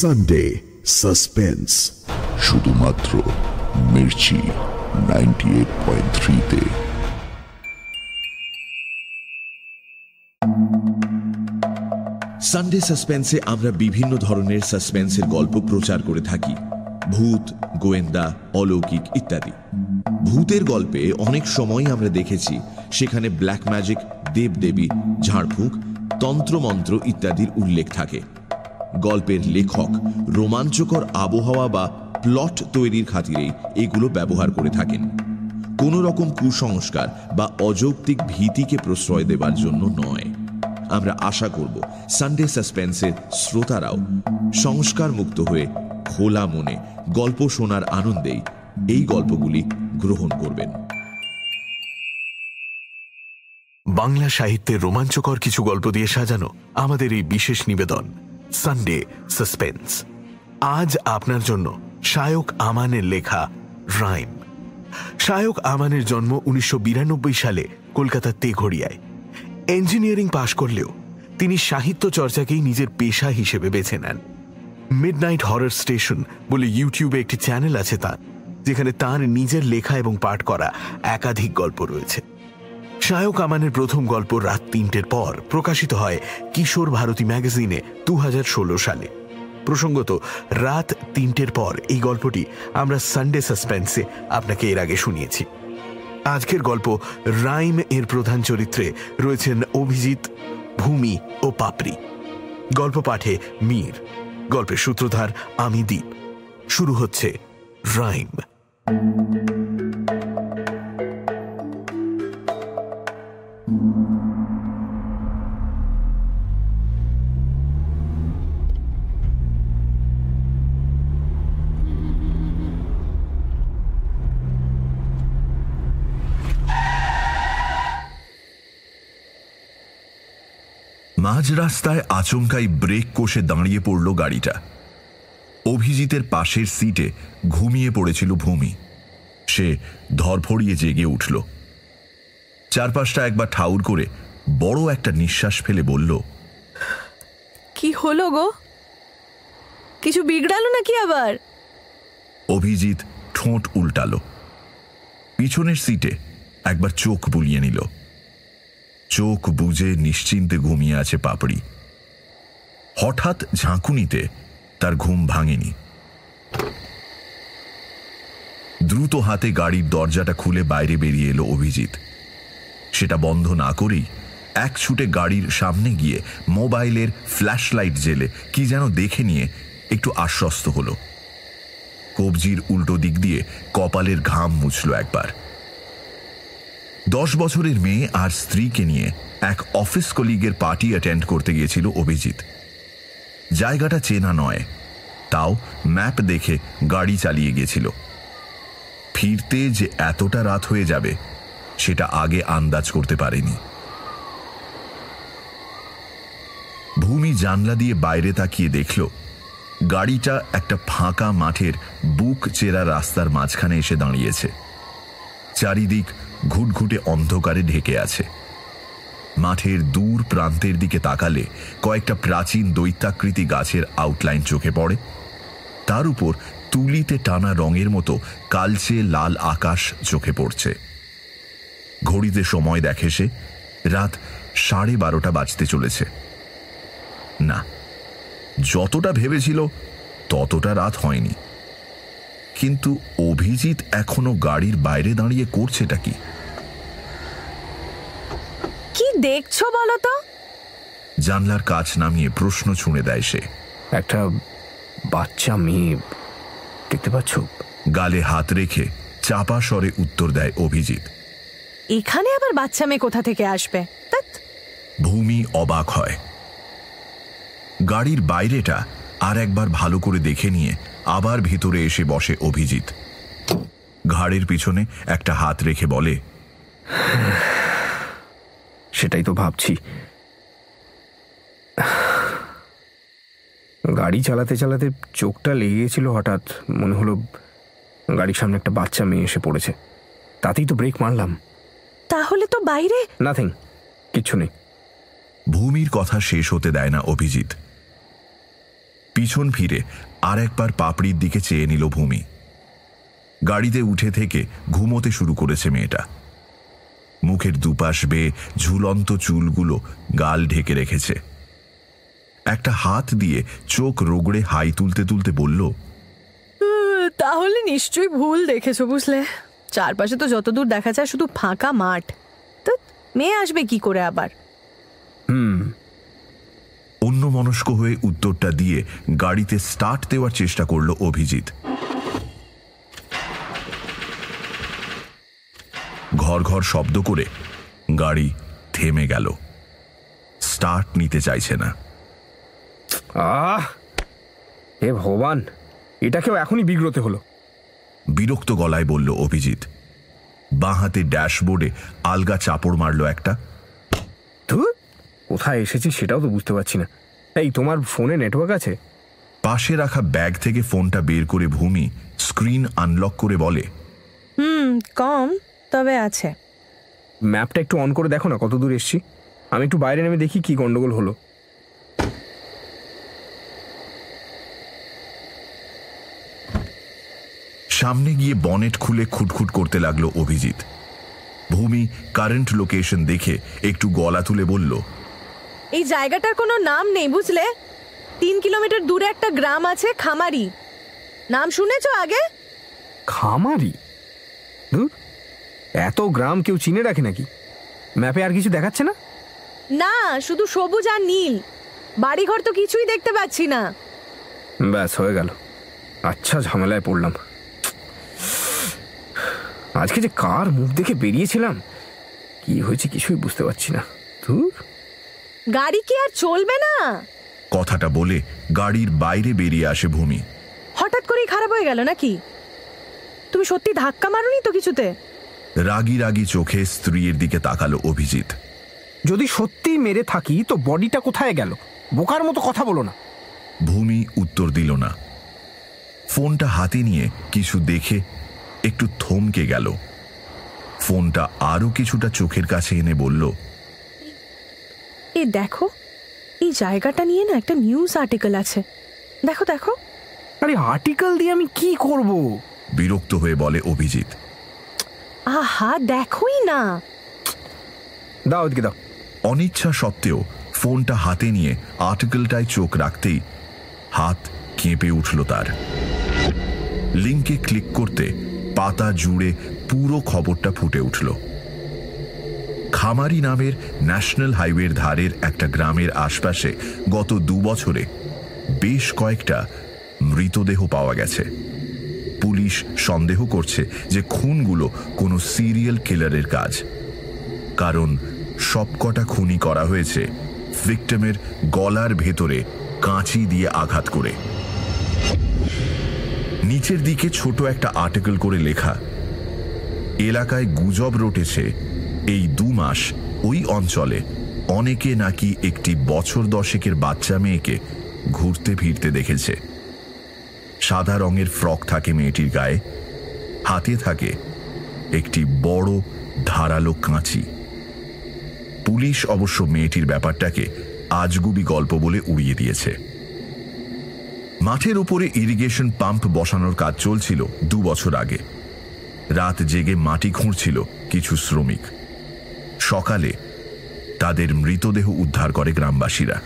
Sunday suspense শুধুমাত্র Mirchi ninety eight point থ্রিতে Sunday সাসপেন্সে আমরা বিভিন্ন ধরনের সাসপেন্সের গল্প প্রচার করে থাকি। ভূত গোয়েন্দা অলৌকিক ইত্যাদি। ভূতের গল্পে অনেক সময় আমরা দেখেছি সেখানে ব্ল্যাক ম্যাজিক দেবদেবী ঝাড়ফুঁক তন্ত্রমন্ত্র ইত্যাদির উল্লেখ থাকে। গল্পের লেখক, রোমাঞ্চকর আবহাওয়া বা প্লট তৈরির খাতিরেই এগুলো ব্যবহার করে থাকেন। কোন রকম কুসংস্কার বা অযৌক্তিক ভীতিকে প্রশ্রয় দেবার জন্য নয়। আমরা আশা করব সানডে সাসপেন্সের শ্রোতারাও সংস্কার মুক্ত হয়ে খোলা মনে গল্প শোনার আনন্দেই এই গল্পগুলি গ্রহণ করবেন। বাংলা সাহিত্যের রোমাঞ্চকর কিছু গল্প দিয়ে সাজানো আমাদের এই বিশেষ নিবেদন। সানডে সাসপেন্স আজ আপনার জন্য শায়ক আমানের লেখা রাইম। শায়ক আমানের জন্ম উনিশশো বিরানব্বই সালে কলকাতার তেঘড়িয়ায়। ইঞ্জিনিয়ারিং পাশ করলেও তিনি সাহিত্য চর্চাকেই নিজের পেশা হিসেবে বেছে নেন। মিডনাইট হরর স্টেশন বলে ইউটিউবে একটি চ্যানেল আছে তার, যেখানে তার নিজের লেখা এবং পাঠ করা একাধিক গল্প রয়েছে। শায়ক আমানের প্রথম গল্প রাত তিনটের পর প্রকাশিত হয় কিশোর ভারতী ম্যাগাজিনে দু হাজার ষোলো সালে। প্রসঙ্গত, রাত তিনটের পর এই গল্পটি আমরা সানডে সাসপেন্সে আপনাকে এর আগে শুনিয়েছি। আজকের গল্প রাইম এর প্রধান চরিত্রে রয়েছেন অভিজিৎ, ভূমি ও পাপড়ি। গল্প পাঠে মীর, গল্পের সূত্রধার আমি দ্বীপ শুরু হচ্ছে রাইম। রাস্তায় আচমকাই ব্রেক কষে দাঁড়িয়ে পড়ল গাড়িটা। অভিজিতের পাশের সিটে ঘুমিয়ে পড়েছিল ভূমি। সে ধরফড়িয়ে জেগে উঠল। চারপাশটা একবার ঠাউর করে বড় একটা নিঃশ্বাস ফেলে বলল কি হলো গো? কিছু বিগড়ালো নাকি আবার? অভিজিৎ ঠোঁট উল্টালো। পিছনের সিটে একবার চোখ বুলিয়ে নিল। চোখ বুঝে নিশ্চিন্তে ঘুমিয়ে আছে পাপড়ি। হঠাৎ ঝাঁকুনিতে তার ঘুম ভাঙেনি। দ্রুত হাতে গাড়ির দরজাটা খুলে বাইরে বেরিয়ে এলো অভিজিৎ। সেটা বন্ধ না করেই এক ছুটে গাড়ির সামনে গিয়ে মোবাইলের ফ্ল্যাশ লাইট জেলে কি যেন দেখে নিয়ে একটু আশ্বস্ত হলো। কবজির উল্টো দিক দিয়ে কপালের ঘাম মুছল একবার। দশ বছরের মেয়ে আর স্ত্রীকে নিয়ে এক অফিস কলিগের পার্টি অ্যাটেন্ড করতে গিয়েছিল অভিজিৎ। জায়গাটা চেনা নয়, তাও ম্যাপ দেখে গাড়ি চালিয়ে গেছিল ফিরতে যে এতটা রাত হয়ে যাবে, সেটা আগে আন্দাজ করতে পারেনি। ভূমি জানলা দিয়ে বাইরে তাকিয়ে দেখল, গাড়িটা একটা ফাঁকা মাঠের বুক চেরা রাস্তার মাঝখানে এসে দাঁড়িয়েছে। চারিদিক ঘুটঘুটে অন্ধকারে ঢেকে আছে। মাঠের দূর প্রান্তের দিকে তাকালে কয়েকটা প্রাচীন দৈত্যাকৃতি গাছের আউটলাইন চোখে পড়ে। তার উপর তুলিতে টানা রঙের মতো কালচে লাল আকাশ চোখে পড়ছে। ঘড়িতে সময় দেখে সে রাত সাড়ে বারোটা বাজতে চলেছে। না, যতটা ভেবেছিল ততটা রাত হয়নি। কিন্তু অভিজিৎ এখনও গাড়ির বাইরে দাঁড়িয়ে করছেটা কি? কি দেখছ বলো তো? জানলার কাছ নামিয়ে প্রশ্ন ছুঁড়ে দেয় সে। একটা বাচ্চা মেয়ে দেখতে পাচ্ছ? গালে হাত রেখে চাপা স্বরে উত্তর দেয় অভিজিৎ। এখানে আবার বাচ্চা মেয়ে কোথা থেকে আসবে? ভূমি অবাক হয়। গাড়ির বাইরেটা আর একবার ভালো করে দেখে নিয়ে আবার ভিতরে এসে বসে অভিজিৎ। ঘাড়ের পিছনে একটা হাত রেখে বলে সেটাই তো ভাবছি। গাড়ি চালাতে চালাতে চোখটা লেগে গেছিল হঠাৎ মনে হলো গাড়ির সামনে একটা বাচ্চা মেয়ে এসে পড়েছে। তাতেই তো ব্রেক মারলাম। তাহলে তো বাইরে? নাথিং কিচ্ছু নেই। ভূমির কথা শেষ হতে দেয় না অভিজিৎ। পিছন ফিরে আর একবার পাপড়ির দিকে চেয়ে নিল ভূমি। গাড়িতে উঠে থেকে ঘুমোতে শুরু করেছে মেয়েটা। মুখের দুপাশ বেয়ে ঝুলন্ত চুলগুলো গাল ঢেকে রেখেছে। একটা হাত দিয়ে চোখ রোগড়ে হাই তুলতে তুলতে বলল তাহলে নিশ্চয়ই ভুল দেখেছ বুঝলে। চারপাশে তো যতদূর দেখা যায় শুধু ফাঁকা মাঠ। তো মেয়ে আসবে কি করে আবার? অন্য মনস্ক হয়ে উত্তরটা দিয়ে গাড়িতে স্টার্ট দেওয়ার চেষ্টা করল অভিজিৎ। ঘর ঘর শব্দ করে গাড়ি থেমে গেল। স্টার্ট নিতে চাইছে না। আহ! হে ভগবান এটাকেও এখনই বিগ্রতে হলো। বিরক্ত গলায় বলল অভিজিৎ। বাঁ হাতে ড্যাশবোর্ডে আলগা চাপড় মারল একটা। কোথায় এসেছি সেটাও তো বুঝতে পারছি না। এই তোমার ফোনে নেটওয়ার্ক আছে? পাশে রাখা ব্যাগ থেকে ফোনটা বের করে ভূমি স্ক্রিন আনলক করে বলে হুম কম তবে আছে। ম্যাপটা একটু অন করে দেখো না কত দূর এসছি। আমি একটু বাইরে নেমে দেখি কি গন্ডগোল হলো। সামনে গিয়ে বনেট খুলে খুটখুট করতে লাগল অভিজিৎ। ভূমি কারেন্ট লোকেশন দেখে একটু গলা তুলে বলল এই জায়গাটার কোনো নাম নেই বুঝলে? তিন কিলোমিটার দূরে একটা গ্রাম আছে খামারি। নাম শুনেছ আগে? খামারি? ধুর এত গ্রাম কেউ চিনে রাখে নাকি? ম্যাপে আর কিছু দেখাচ্ছে না? না শুধু সবুজ আর নীল। বাড়িঘর তো কিছুই দেখতে পাচ্ছি না। ব্যাস হয়ে গেল। আচ্ছা ঝামেলায় পড়লাম। আজকে যে কার মুখ দেখে বেরিয়েছিলাম কি হয়েছে কিছুই বুঝতে পারছি না। ধুর। গাড়ি কি আর চলবে না? কথাটা বলে গাড়ির বাইরে বেরিয়ে আসে ভূমি। হঠাৎ করেই খারাপ হয়ে গেল নাকি? তুমি সত্যি ধাক্কা মারোনি তো কিছুতে? রাগি রাগি চোখে স্ত্রীর দিকে তাকালো অভিজিৎ। যদি সত্যি মেরে থাকি তো বডিটা কোথায় গেল? বোকার মতো কথা বলো না। ভূমি উত্তর দিল না। ফোনটা হাতে নিয়ে কিছু দেখে একটু থমকে গেল। ফোনটা আরও কিছুটা চোখের কাছে এনে বলল এই দেখো এই জায়গাটা নিয়ে না একটা নিউজ আর্টিকেল আছে। দেখো দেখো। আরে আর্টিকেল দিয়ে আমি কি করব? বিরক্ত হয়ে বলে অভিজিৎ। আহা দেখোই না। দাও ওদিকে দাও। অনিচ্ছা সত্ত্বেও ফোনটা হাতে নিয়ে আর্টিকেলটায় চোখ রাখতেই হাত কেঁপে উঠল তার। লিঙ্কে ক্লিক করতে পাতা জুড়ে পুরো খবরটা ফুটে উঠল। খামারি নামের ন্যাশনাল হাইওয়ের ধারের একটা গ্রামের আশপাশে গত দু বছরে বেশ কয়েকটা মৃতদেহ পাওয়া গেছে। পুলিশ সন্দেহ করছে যে খুনগুলো কোনো সিরিয়াল কিলারের কাজ। কারণ সবকটা খুনি করা হয়েছে ভিক্টিমের গলার ভেতরে কাঁচি দিয়ে আঘাত করে। নিচের দিকে ছোট একটা আর্টিকেল করে লেখা, এলাকায় গুজব রটেছে এই দু মাস ওই অঞ্চলে অনেকে নাকি একটি বছর দশেকের বাচ্চা মেয়েকে ঘুরতে ফিরতে দেখেছে। সাদা রঙের ফ্রক থাকে মেয়েটির গায়ে, হাতে থাকে একটি বড় ধারালো কাঁচি। পুলিশ অবশ্য মেয়েটির ব্যাপারটাকে আজগুবি গল্প বলে উড়িয়ে দিয়েছে। মাঠের উপরে ইরিগেশন পাম্প বসানোর কাজ চলছিল দু বছর আগে। রাত জেগে মাটি খুঁড়ছিল কিছু শ্রমিক। সকালে তাদের মৃতদেহ উদ্ধার করে গ্রামবাসীরা।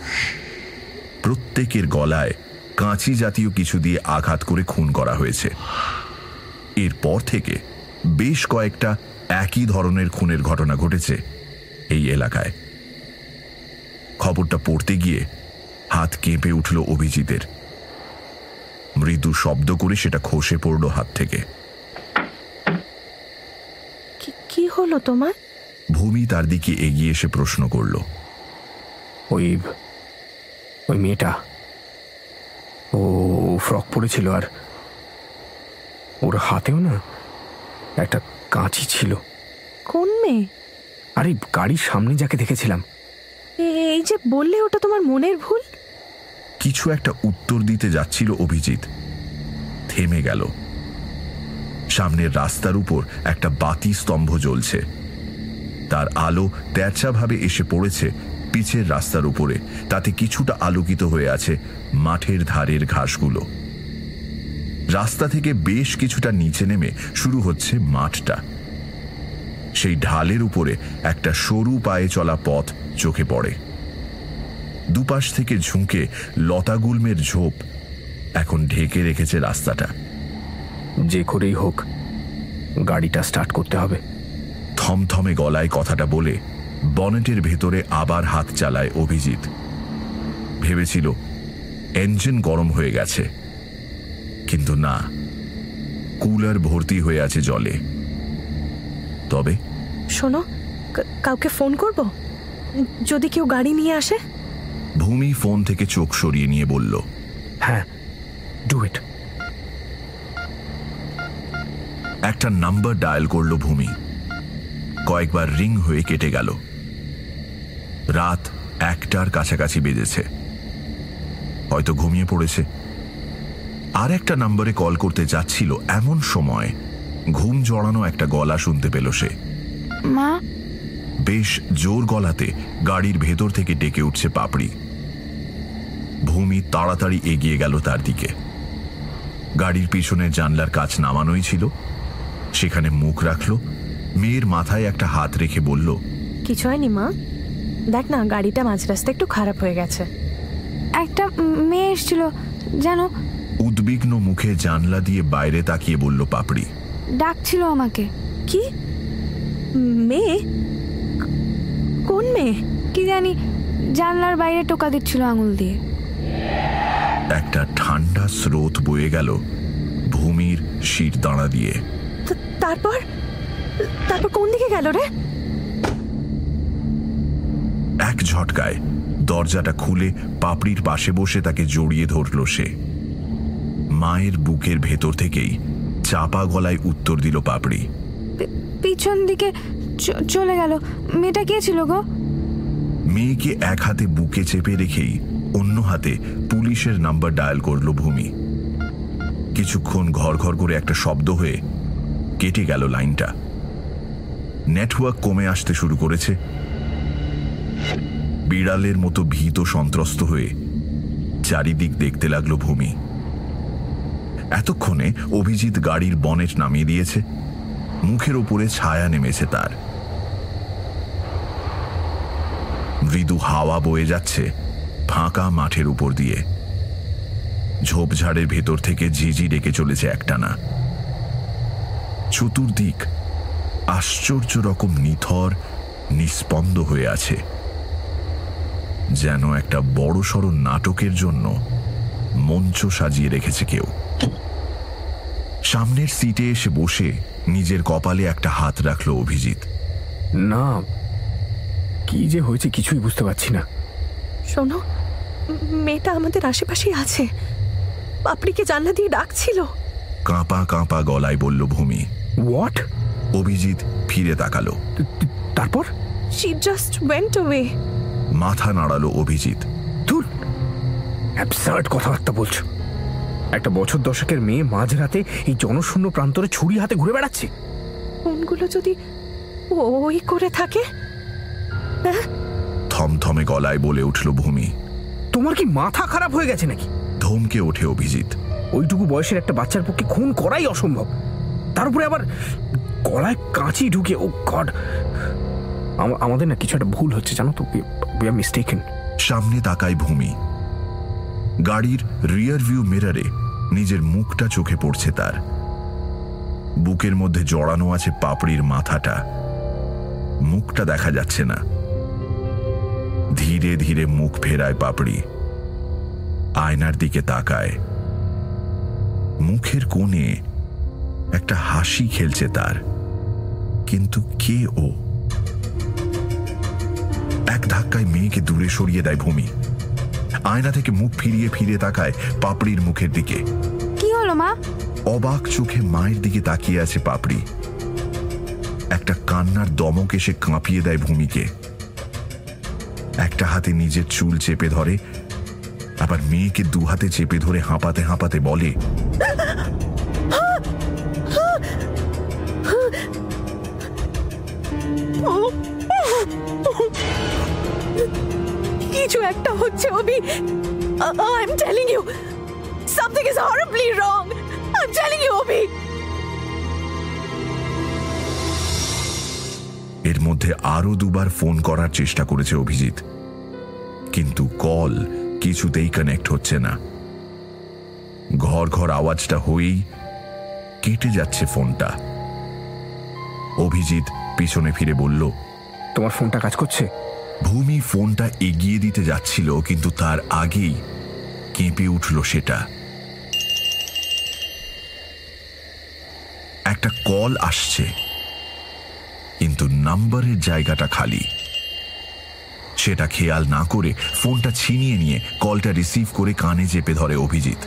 প্রত্যেকের গলায় কাঁচি জাতীয় কিছু দিয়ে আঘাত করে খুন করা হয়েছে। এরপর থেকে বেশ কয়েকটা একই ধরনের খুনের ঘটনা ঘটেছে এই এলাকায়। খবরটা পড়তে গিয়ে হাত কেঁপে উঠল অভিজিতের। মৃদু শব্দ করে সেটা খসে পড়ল হাত থেকে। কি- হলো তোমার? ভূমি তার দিকে এগিয়ে এসে প্রশ্ন করল ওই ওই মেয়েটা? ও ফ্রক পরেছিল আর ওর হাতেও না একটা কাঁচি ছিল। কোন মেয়ে? আরে গাড়ির সামনে যাকে দেখেছিলাম। এ- এই যে বললে ওটা তোমার মনের ভুল? কিছু একটা উত্তর দিতে যাচ্ছিল অভিজিৎ। থেমে গেল। সামনের রাস্তার উপর একটা বাতি স্তম্ভ জ্বলছে। তার আলো তেরছাভাবে এসে পড়েছে পিচের রাস্তার উপরে। তাতে কিছুটা আলোকিত হয়ে আছে মাঠের ধারের ঘাসগুলো। রাস্তা থেকে বেশ কিছুটা নিচে নেমে শুরু হচ্ছে মাঠটা। সেই ঢালের উপরে একটা সরু পায়ে চলা পথ চোখে পড়ে। দুপাশ থেকে ঝুঁকে লতাগুল্মের ঝোপ এখন ঢেকে রেখেছে রাস্তাটা। যে করেই হোক, গাড়িটা স্টার্ট করতে হবে। থমথমে গলায় কথাটা বলে বনেটের ভেতরে আবার হাত চালায় অভিজিৎ। ভেবেছিল এঞ্জিন গরম হয়ে গেছে। কিন্তু না কুলার ভর্তি হয়ে আছে জলে। তবে? শোনো কাউকে ফোন করব? যদি কেউ গাড়ি নিয়ে আসে? ভূমি ফোন থেকে চোখ সরিয়ে নিয়ে বলল হ্যাঁ ডু ইট। একটা নাম্বার ডায়াল করল ভূমি। কয়েকবার রিং হয়ে কেটে গেল। রাত একটার কাছাকাছি বেজেছে। হয়তো ঘুমিয়ে পড়েছে। আর একটা নম্বরে কল করতে যাচ্ছিল এমন সময়। ঘুম জড়ানো একটা গলা শুনতে পেল সে। মা? বেশ জোর গলাতে গাড়ির ভেতর থেকে ডেকে উঠছে পাপড়ি। ভূমি তাড়াতাড়ি এগিয়ে গেল তার দিকে। গাড়ির পিছনের জানলার কাজ নামানোই ছিল। সেখানে মুখ রাখল মেয়ের মাথায় একটা হাত রেখে বলল কিছু হয়নি মা। দেখ না গাড়িটা মাঝ রাস্তা একটু খারাপ হয়ে গেছে। একটা মেয়ে এসেছিল জানো উদ্বিগ্ন মুখে জানলা দিয়ে বাইরে তাকিয়ে বলল পাপড়ি ডাকছিল আমাকে। কি? মেয়ে? কোন মেয়ে? কি জানি জানলার বাইরে টোকা দিচ্ছিল আঙুল দিয়ে। একটা ঠান্ডা স্রোত বয়ে গেল ভূমির শির দাঁড়া দিয়ে তারপর? তারপর কোন দিকে গেল রে? এক ঝটকায় দরজাটা খুলে পাপড়ির পাশে বসে তাকে জড়িয়ে ধরল সে। মায়ের বুকের ভেতর থেকেই চাপা গলায় উত্তর দিল পাপড়ি। পিছন দিকে চলে গেল। মেয়েটা কে ছিল গো? মেয়েকে এক হাতে বুকে চেপে রেখেই অন্য হাতে পুলিশের নাম্বার ডায়াল করল ভূমি। কিছুক্ষণ ঘর ঘর করে একটা শব্দ হয়ে কেটে গেল লাইনটা। নেটওয়ার্ক কমে আসতে শুরু করেছে। বিড়ালের মতো ভীত সন্ত্রস্ত হয়ে চারিদিক দেখতে লাগল ভূমি। এতক্ষণে অভিজিৎ গাড়ির বনেট নামিয়ে দিয়েছে। মুখের ওপরে ছায়া নেমেছে তার। মৃদু হাওয়া বয়ে যাচ্ছে ফাঁকা মাঠের উপর দিয়ে। ঝোপঝাড়ের ভেতর থেকে ঝিঝি ডেকে চলেছে একটানা। চতুর্দিক আশ্চর্য রকম নিথর নিস্পন্দ হয়ে আছে। যেন একটা বড়সড় নাটকের জন্য মঞ্চ সাজিয়ে রেখেছে কেউ। সামনের সিটে এসে বসে নিজের কপালে একটা হাত রাখল অভিজিৎ। না কি যে হয়েছে কিছুই বুঝতে পারছি না। শোনো মেয়েটা আমাদের আশেপাশেই আছে। পাপড়িকে জানলা দিয়ে ডাকছিল? কাঁপা কাঁপা গলায় বলল ভূমি। হোয়াট অভিজিৎ ফিরে তাকালো। তারপর? শি জাস্ট ওয়েন্ট অ্যাওয়ে মাথা নাড়ালো অভিজিৎ। ধুর অ্যাবসার্ড কথাবার্তা বলছো। একটা বছর দশকের মেয়ে মাঝরাতে এই জনশূন্য প্রান্তরে ছুরি হাতে ঘুরে বেড়াচ্ছে। ফোনগুলো যদি ওই করে থাকে? থমথমে গলায় বলে উঠল ভূমি। তোমার কি মাথা খারাপ হয়ে গেছে নাকি? ধমকে ওঠে অভিজিৎ। ওইটুকু বয়সের একটা বাচ্চার পক্ষে খুন করাই অসম্ভব। তার উপরে আবার গলায় কাঁচি ঢুকে, ও গড! আমাদের না কিছু একটা ভুল হচ্ছে, জানো তো? সামনে তাকায় ভূমি। গাড়ির রিয়ার ভিউ মিরারে নিজের মুখটা চোখে পড়ছে তার। বুকের মধ্যে জড়ানো আছে পাপড়ির মাথাটা। মুখটা দেখা যাচ্ছে না। ধীরে ধীরে মুখ ফেরায় পাপড়ি। আয়নার দিকে তাকায়। মুখের কোণে একটা হাসি খেলছে তার। কিন্তু কে ও? এক ধাক্কায় মেয়েকে দূরে সরিয়ে দেয় ভূমি। আয়না থেকে মুখ ফিরিয়ে ফিরে তাকায় পাপড়ির মুখের দিকে। কি হলো মা? অবাক চোখে মায়ের দিকে তাকিয়ে আছে পাপড়ি। একটা কান্নার দমক এসে কাঁপিয়ে দেয় ভূমিকে। একটা হাতে নিজের চুল চেপে ধরে আবার মেয়েকে দু হাতে চেপে ধরে হাঁপাতে হাঁপাতে বলে হচ্ছে Abhi I am telling you something is horribly wrong I am telling you এর মধ্যে আরও দুবার ফোন করার চেষ্টা করেছে অভিজিৎ। কিন্তু কল কিছুতেই কানেক্ট হচ্ছে না। ঘর ঘর আওয়াজটা হয়েই কেটে যাচ্ছে ফোনটা। অভিজিৎ পিছনে ফিরে বলল তোমার ফোনটা কাজ করছে? ভূমি ফোনটা এগিয়ে দিতে যাচ্ছিল, কিন্তু তার আগেই কেঁপে উঠল সেটা। একটা কল আসছে, কিন্তু নাম্বারের জায়গাটা খালি। সেটা খেয়াল না করে ফোনটা ছিনিয়ে নিয়ে কলটা রিসিভ করে কানে চেপে ধরে অভিজিৎ।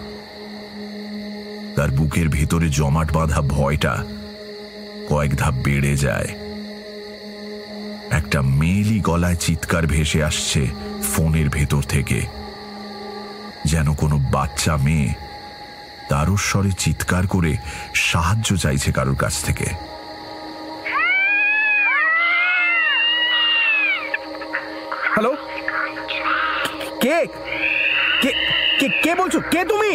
তার বুকের ভেতরে জমাট বাঁধা ভয়টা কয়েক ধাপ বেড়ে যায়। একটা মেয়েলি গলায় চিৎকার ভেসে আসছে ফোনের ভেতর থেকে। যেন কোনো বাচ্চা মেয়ে তারস্বরে চিৎকার করে সাহায্য চাইছে কারোর কাছ থেকে। হ্যালো কে? কে কে কে বলছো? কে তুমি?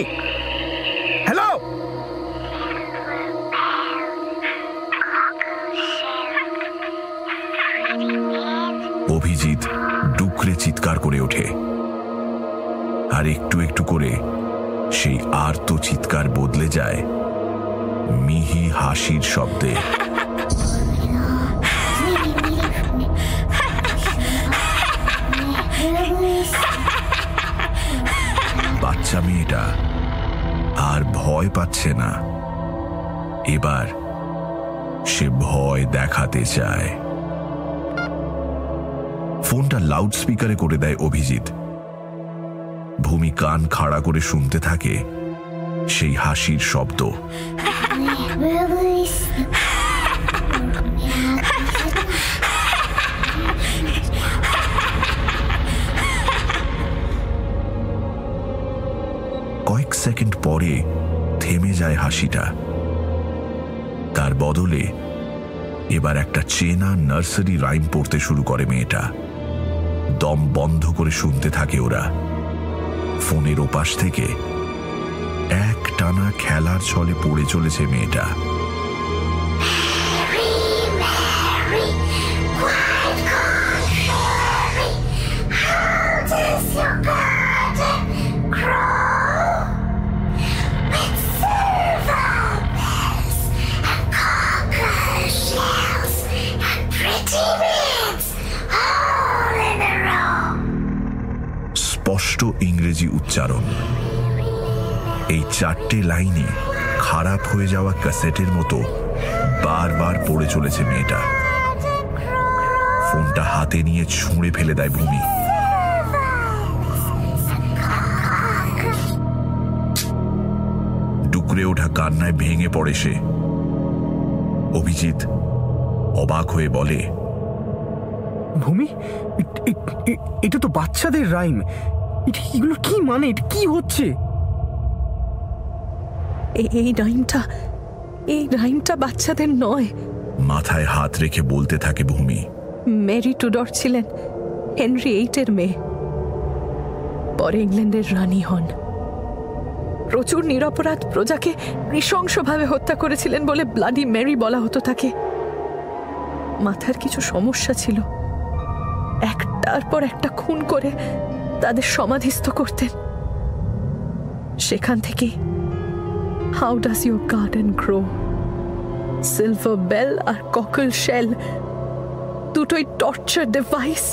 চিৎকার করে ওঠে। আর একটু একটু করে সেই আর্ত চিৎকার বদলে যায় মিহি হাসির শব্দে। বাচ্চা মেয়েটা আর ভয় পাচ্ছে না। এবার সে ভয় দেখাতে চায়। ফোনটা লাউড স্পিকারে করে দেয় অভিজিৎ। ভূমি কান খাড়া করে শুনতে থাকে সেই হাসির শব্দ। কয়েক সেকেন্ড পরে থেমে যায় হাসিটা। তার বদলে এবার একটা চেনা নার্সারি রাইম পড়তে শুরু করে মেয়েটা। দম বন্ধ করে শুনতে থাকে ওরা। ফোনের ওপাশ থেকে এক টানা খেলার ছলে পড়ে চলেছে মেয়েটা। স্পষ্ট ইংরেজি উচ্চারণ। এই চারটে লাইনে খারাপ হয়ে যাওয়া ক্যাসেটের মতো বারবার পড়ে চলেছে মেয়েটা। ফোনটা হাতে নিয়ে ছুঁড়ে ফেলে দেয় ভূমি। ডুকরে ওঠা কান্নায় ভেঙে পড়ে সে। অভিজিৎ অবাক হয়ে বলে, ভূমি এটা তো বাচ্চাদের রাইম। এটা এগুলো কি মানে? এটা কি হচ্ছে? এ- এই রাইমটা এই রাইমটা বাচ্চাদের নয়। মাথায় হাত রেখে বলতে থাকে ভূমি। মেরি টুডর ছিলেন হেনরি এইটের মেয়ে। পরে ইংল্যান্ডের রানী হন। প্রচুর নিরপরাধ প্রজাকে নৃশংসভাবে হত্যা করেছিলেন বলে ব্লাডি মেরি বলা হতো তাকে। মাথার কিছু সমস্যা ছিল। একটার পর একটা খুন করে তাদের সমাধিস্থ করতেন। সেখান থেকে how does your garden grow silver bell R cockle shell দুটোই torture device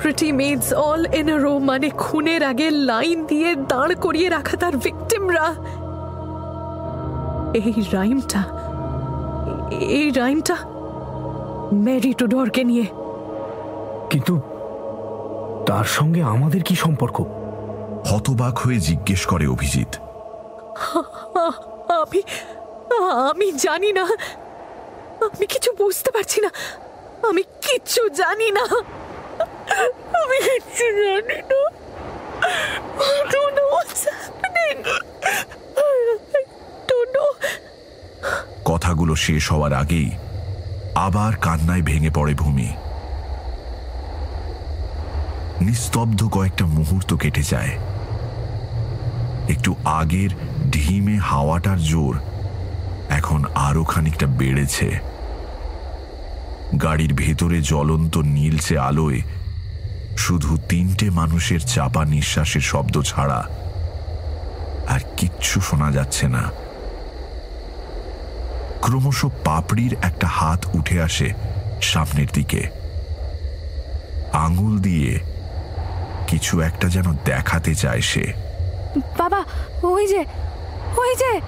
pretty maids all in row মানে খুনের আগে লাইন দিয়ে দাঁড় করিয়ে রাখা তার ভিকটিমরা এই রাইমটা এই রাইমটা মেরি টুডরকে নিয়ে। কিন্তু তার সঙ্গে আমাদের কি সম্পর্ক? হতবাক হয়ে জিজ্ঞেস করে অভিজিৎ। আমি আমি জানি না। আমি কিছু বুঝতে পারছি না। আমি কিচ্ছু জানি না। আমি কিচ্ছু জানি না। I don't know what's happening. I don't know. কথাগুলো শেষ হওয়ার আগেই আবার কান্নায় ভেঙে পড়ে ভূমি। নিস্তব্ধ কয়েকটা মুহূর্ত কেটে যায়। একটু আগের ঢিমে হাওয়াটার জোর এখন আরও খানিকটা বেড়েছে। গাড়ির ভেতরে জ্বলন্ত নীলচে আলোয় শুধু তিনটে মানুষের চাপা নিঃশ্বাসের শব্দ ছাড়া আর কিচ্ছু শোনা যাচ্ছে না। ক্রমশ পাপড়ির একটা হাত উঠে আসে সামনের দিকে। আঙুল দিয়ে কিছু একটা যেন দেখাতে চায় সে। বাবা ওই যে ওই যে।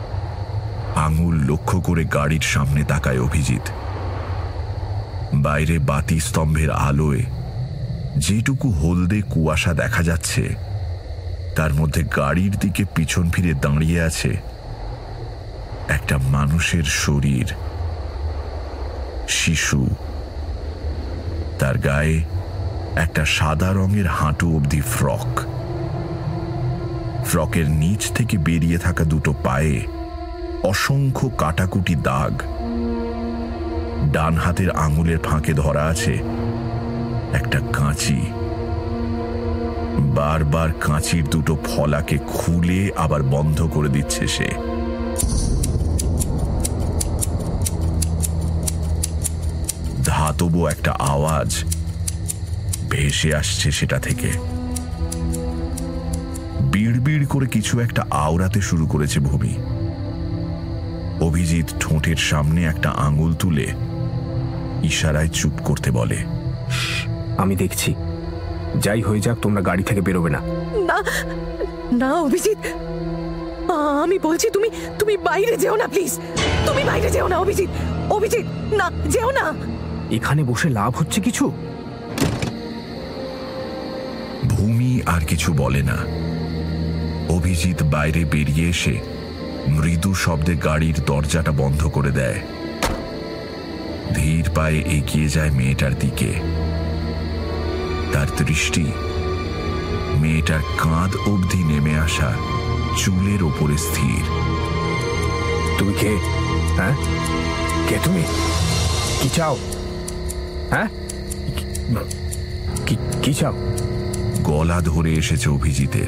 আঙুল লক্ষ্য করে গাড়ির সামনে তাকায় অভিজিৎ। বাইরে বাতি স্তম্ভের আলোয় যেটুকু হলদে কুয়াশা দেখা যাচ্ছে তার মধ্যে গাড়ির দিকে পিছন ফিরে দাঁড়িয়ে আছে একটা মানুষের শরীর। শিশু। তার গায়ে একটা সাদা রঙের হাঁটু অবধি ফ্রক। ফ্রকের নিচ থেকে বেরিয়ে থাকা দুটো পায়ে অসংখ্য কাটাকুটি দাগ। ডান হাতের আঙুলের ফাঁকে ধরা আছে একটা কাঁচি। বারবার কাঁচির দুটো ফলাকে খুলে আবার বন্ধ করে দিচ্ছে সে। ধাতব একটা আওয়াজ। ভেসে আসছে সেটা থেকে। বিড়বিড় করে কিছু একটা আওড়াতে শুরু করেছে ভূমি। অভিজিৎ ঠোঁটের সামনে একটা আঙুল তুলে ইশারায় চুপ করতে বলে আমি দেখছি। যাই হয়ে যাক তোমরা গাড়ি থেকে বেরোবে না। না না অভিজিৎ। আমি বলছি তুমি তুমি বাইরে যেও না প্লিজ। তুমি বাইরে যেও না অভিজিৎ। অভিজিৎ না যেও না। এখানে বসে লাভ হচ্ছে কিছু? ভূমি আর কিছু বলে না। অভিজিৎ বাইরে বেরিয়ে এসে মৃদু শব্দে গাড়ির দরজাটা বন্ধ করে দেয়। ধীর পায়ে এগিয়ে যায় মেয়েটার দিকে। তার দৃষ্টি মেয়েটার কাঁধ অবধি নেমে আসা চুলের ওপরে স্থির। তুমি কে? হ্যাঁ? কে তুমি? কি চাও? হ্যাঁ? কি- চাও? গলা ধরে এসেছে অভিজিতের।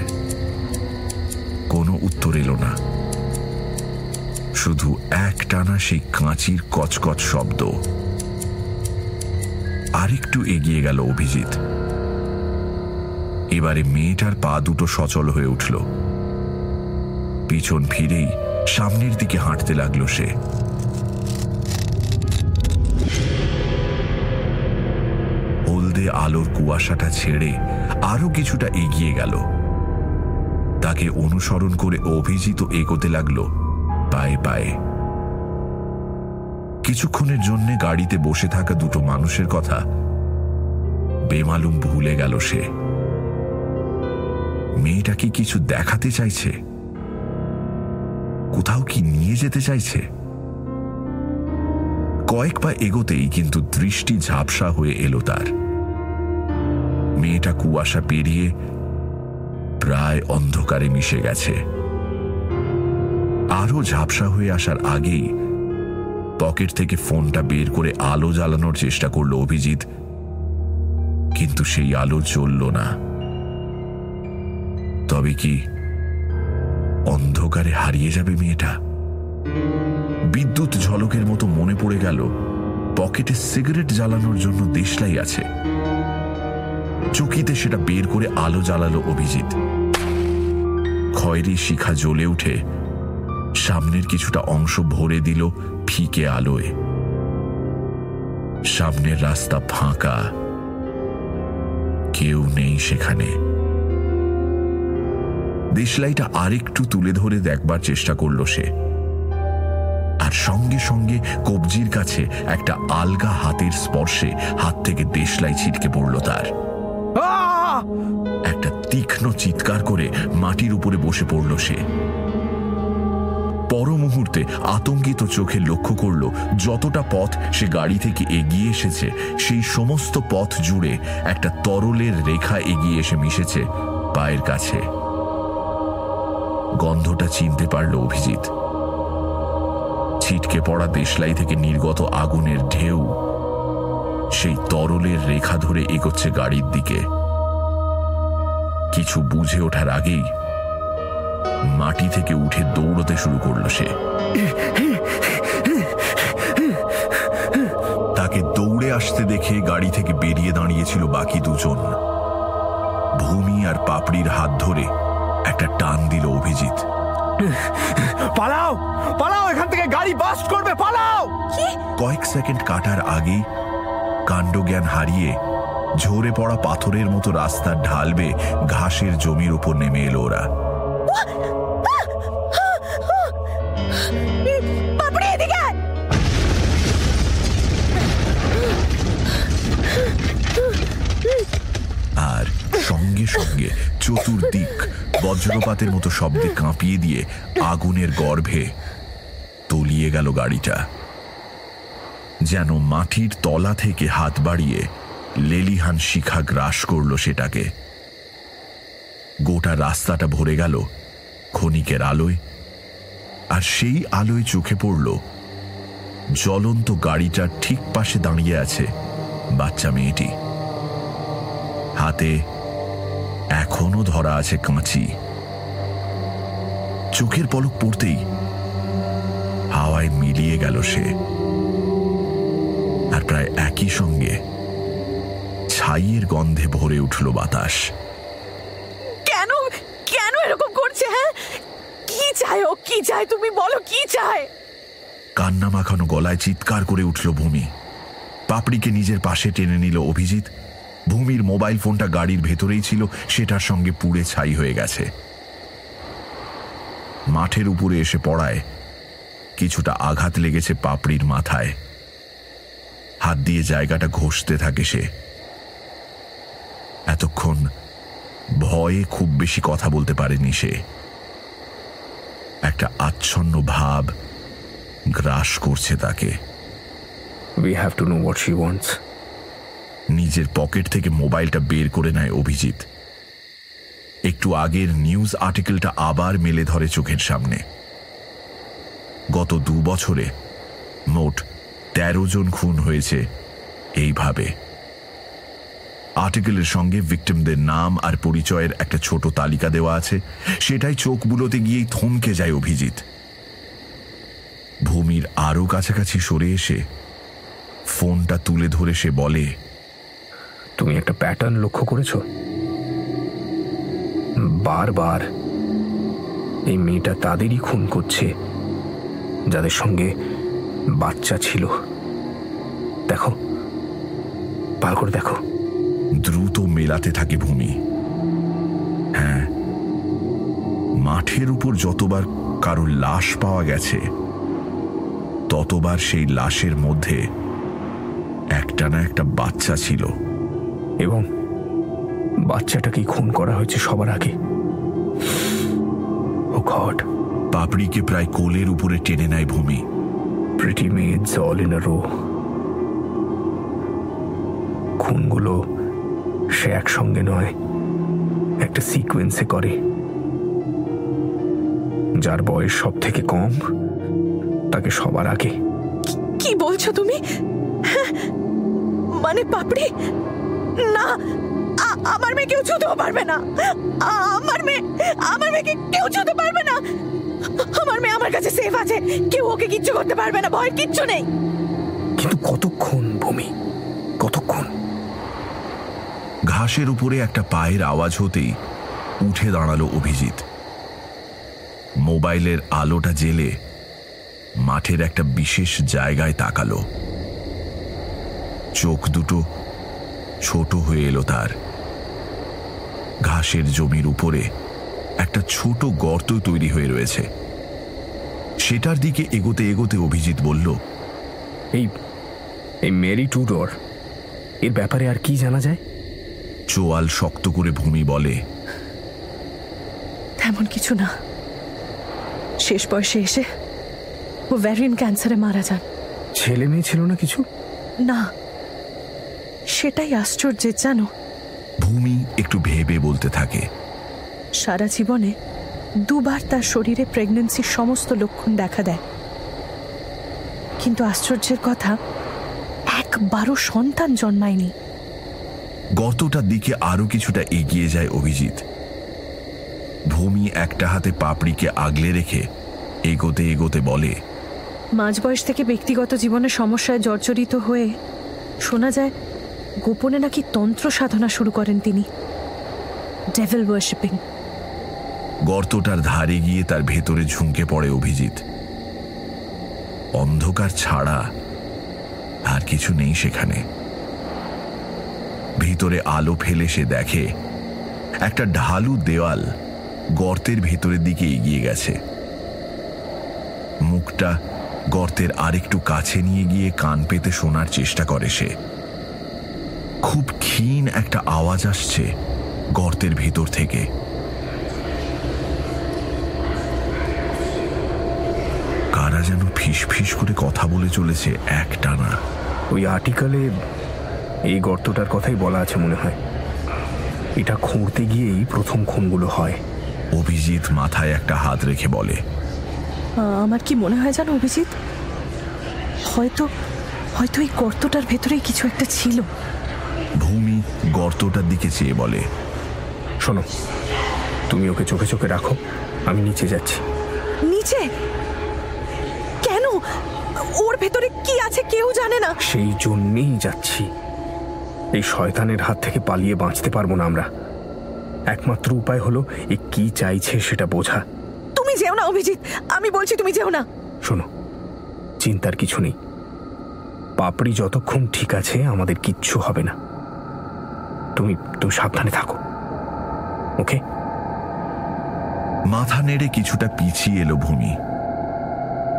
কোনো উত্তর এলো না। শুধু এক টানা সেই কাঁচির কচকচ শব্দ। আরেকটু এগিয়ে গেল অভিজিৎ। এবারে মেয়েটার পা দুটো সচল হয়ে উঠল। পিছন ফিরেই সামনের দিকে হাঁটতে লাগল সে। হলদে আলোর কুয়াশাটা ছেড়ে আরও কিছুটা এগিয়ে গেল। তাকে অনুসরণ করে অভিজিৎ এগোতে লাগল, পায়ে পায়ে। কিছুক্ষণের জন্য গাড়িতে বসে থাকা দুটো মানুষের কথা বেমালুম ভুলে গেল সে। মেয়েটা কি কিছু দেখাতে চাইছে? কোথাও কি নিয়ে যেতে চাইছে? কয়েক পা এগোতেই কিন্তু দৃষ্টি ঝাপসা হয়ে এলো তার। মেয়েটা কুয়াশা পেরিয়ে প্রায় অন্ধকারে মিশে গেছে। আরও ঝাপসা হয়ে আসার আগেই পকেট থেকে ফোনটা বের করে আলো জ্বালানোর চেষ্টা করল অভিজিৎ। কিন্তু সেই আলো জ্বলল না। তবে কি অন্ধকারে হারিয়ে যাবে মেয়েটা? বিদ্যুৎ ঝলকের মতো মনে পড়ে গেল, পকেটে সিগারেট জ্বালানোর জন্য দেশলাই আছে। চকিতে সেটা বের করে আলো জ্বালালো অভিজিৎ। খয়েরি শিখা জ্বলে উঠে, সামনের কিছুটা অংশ ভরে দিল ফিকে আলোয়। সামনের রাস্তা ফাঁকা, কেউ নেই সেখানে। দেশলাইটা আরেকটু তুলে ধরে দেখবার চেষ্টা করল সে। আর সঙ্গে সঙ্গে কবজির কাছে একটা আলগা হাতের স্পর্শে হাত থেকে দেশলাই ছিটকে পড়ল তার! একটা তীক্ষ্ণ চিৎকার করে মাটির উপরে বসে পড়ল সে। পর মুহূর্তে আতঙ্কিত চোখে লক্ষ্য করল, যতটা পথ সে গাড়ি থেকে এগিয়ে এসেছে, সেই সমস্ত পথ জুড়ে একটা তরলের রেখা এগিয়ে এসে মিশেছে পায়ের কাছে। গন্ধটা চিনতে পারল অভিজিৎ। ছিটকে পড়া দেশলাই থেকে নির্গত আগুনের ঢেউ সেই তরলের রেখা ধরে এগোচ্ছে গাড়ির দিকে। কিছু বুঝে ওঠার আগেই মাটি থেকে উঠে দৌড়তে শুরু করল সে। তাকে দৌড়ে আসতে দেখে গাড়ি থেকে বেরিয়ে দাঁড়িয়েছিল বাকি দুজন। ভূমি আর পাপড়ির হাত ধরে একটা টান দিল অভিজিৎ। পালাও! পালাও! এখান থেকে গাড়ি বাস্ট করবে! পালাও! কয়েক সেকেন্ড কাটার আগেই কাণ্ডজ্ঞান হারিয়ে ঝরে পড়া পাথরের মতো রাস্তার ঢালবে ঘাসের জমির উপর নেমে এলো ওরা। আর সঙ্গে সঙ্গে চতুর্দিক বজ্রপাতের মতো শব্দে কাঁপিয়ে দিয়ে আগুনের গর্ভে তলিয়ে গেল গাড়িটা যেন মাটির তলা থেকে হাত বাড়িয়ে লেলিহান শিখা গ্রাস করল সেটাকে। গোটা রাস্তাটা ভরে গেল ক্ষণিকের আলোয়, আর সেই আলোয় চোখে পড়ল জ্বলন্ত গাড়িটার ঠিক পাশে দাঁড়িয়ে আছে বাচ্চা মেয়েটি। হাতে এখনও ধরা আছে কাঁচি। চোখের পলক পড়তেই হাওয়ায় মিলিয়ে গেল সে। আর প্রায় একই সঙ্গে ছাইয়ের গন্ধে ভরে উঠল বাতাস। কেন? কেন এরকম করছে হ্যাঁ? কি চায় ও? কি চায় তুমি বলো কি চায়? কান্না মাখানো গলায় চিৎকার করে উঠল ভূমি। পাপড়িকে নিজের পাশে টেনে নিল অভিজিৎ। ভূমির মোবাইল ফোনটা গাড়ির ভেতরেই ছিল সেটার সঙ্গে পুড়ে ছাই হয়ে গেছে। মাঠের উপরে এসে পড়ায়। কিছুটা আঘাত লেগেছে পাপড়ির মাথায়। হাত দিয়ে জায়গাটা ঘষতে থাকে সে। এতক্ষণ ভয়ে খুব বেশি কথা বলতে পারেনি সে। একটা আচ্ছন্ন ভাব গ্রাস করছে তাকে। We have to know what she wants নিজের পকেট থেকে মোবাইলটা বের করে নেয় অভিজিৎ। একটু আগের নিউজ আর্টিকেলটা আবার মেলে ধরে চোখের সামনে। গত দু বছরে মোট তেরো জন খুন হয়েছে এইভাবে। আর্টিকেলের সঙ্গে ভিকটিমদের নাম আর পরিচয়ের একটা ছোট তালিকা দেওয়া আছে। সেটাই চোখ বুলোতে গিয়েই থমকে যায় অভিজিৎ। ভূমির আরও কাছাকাছি সরে এসে ফোনটা তুলে ধরে সে বলে, তুমি একটা প্যাটার্ন লক্ষ্য করেছ? বারবার। এই মেয়েটা তাদেরই খুন করছে, যাদের সঙ্গে বাচ্চা ছিল। দেখো ভালো করে দেখো। দ্রুত মেলাতে থাকে ভূমি। হ্যাঁ মাঠের উপর যতবার কারোর লাশ পাওয়া গেছে ততবার সেই লাশের মধ্যে একটা না একটা বাচ্চা ছিল। এবং বাচ্চাটাকেই খুন করা হয়েছে সবার আগে। ও ঘট পাপড়িকে প্রায় কোলের উপরে টেনে নেয় ভূমি। Pretty maids all in row. খুনগুলো সে একসঙ্গে নয় একটা সিকোয়েন্সে করে। যার বয়স সব থেকে কম তাকে সবার আগে। কি বলছো তুমি? হ্যাঁ, মানে পাপড়ি না আমার মেয়ে কেউ ছুতেও পারবে না। আমার মেয়ে আমার মেয়েকে কেউ ছুতে পারবে না। আমার মেয়ে আমার কাছে সেফ আছে। কেউ ওকে কিচ্ছু করতে পারবে না। ভয় কিচ্ছু নেই। কিন্তু কতক্ষণ ভূমি কতক্ষণ ঘাসের উপরে একটা পায়ের আওয়াজ হতেই উঠে দাঁড়াল অভিজিৎ। মোবাইলের আলোটা জেলে মাঠের একটা বিশেষ জায়গায় তাকালো। চোখ দুটো ছোট হয়ে এলো তার। ঘাসের জমির উপরে একটা ছোট গর্ত তৈরি হয়ে রয়েছে। সেটার দিকে এগোতে এগোতে অভিজিৎ বলল, এই এই মেরি টুডর, এর ব্যাপারে আর কি জানা যায়? চোয়াল শক্ত করে ভূমি বলে তেমন কিছু না। শেষ বয়সে এসে ও ভ্যারিয়ান ক্যান্সারে মারা যান। ছেলে মেয়ে ছিল না কিছু? না সেটাই আশ্চর্যের জানো। ভূমি একটু ভেবে বলতে থাকে সারা জীবনে দুবার তার শরীরে প্রেগন্যান্সির সমস্ত লক্ষণ দেখা দেয়। কিন্তু আশ্চর্যের কথা একবারও সন্তান জন্মায়নি। গর্তটার দিকে আরও কিছুটা এগিয়ে যায় অভিজিৎ। ভূমি একটা হাতে পাপড়িকে আগলে রেখে এগোতে এগোতে বলে মাঝ বয়স থেকে ব্যক্তিগত জীবনের সমস্যায় জর্জরিত হয়ে শোনা যায় গোপনে নাকি তন্ত্র সাধনা শুরু করেন তিনি। ডেভেল ওয়ার্শিপিং গর্তটার ধারে গিয়ে তার ভেতরে ঝুঁকে পড়ে অভিজিৎ। অন্ধকার ছাড়া আর কিছু নেই সেখানে। ভিতরে আলো ফেলে সে দেখে। একটা ঢালু দেওয়াল গর্তের ভেতরের দিকে এগিয়ে গেছে। মুখটা গর্তের আরেকটু কাছে নিয়ে গিয়ে কান পেতে শোনার চেষ্টা করে সে। খুব ক্ষীণ একটা আওয়াজ আসছে গর্তের ভেতর থেকে। কারা যেন ফিস ফিস করে কথা বলে চলেছে এক টানা ওই আর্টিকেলে এই গর্তটার কথাই বলা আছে মনে হয়। এটা খুঁড়তে গিয়েই প্রথম খুনগুলো হয়। অভিজিৎ মাথায় একটা হাত রেখে বলে আমার কি মনে হয় জানো অভিজিৎ? হয়তো হয়তো এই গর্তটার ভেতরেই কিছু একটা ছিল। ভূমি গর্তটার দিকে চেয়ে বলে শোনো তুমি ওকে চোখে চোখে রাখো আমি নিচে যাচ্ছি। নিচে? কেন? ওর ভেতরে কি আছে কেউ জানে না। সেই জন্যেই যাচ্ছি। এই শয়তানের হাত থেকে পালিয়ে বাঁচতে পারব না আমরা। একমাত্র উপায় হলো এ কি চাইছে সেটা বোঝা। তুমি যেও না অভিজিৎ। আমি বলছি তুমি যেও না। শোনো চিন্তার কিছু নেই। পাপড়ি যতক্ষণ ঠিক আছে আমাদের কিচ্ছু হবে না। তুমি তুমি সাবধানে থাকো। ওকে? মাথা নেড়ে কিছুটা পিছিয়ে এলো ভূমি।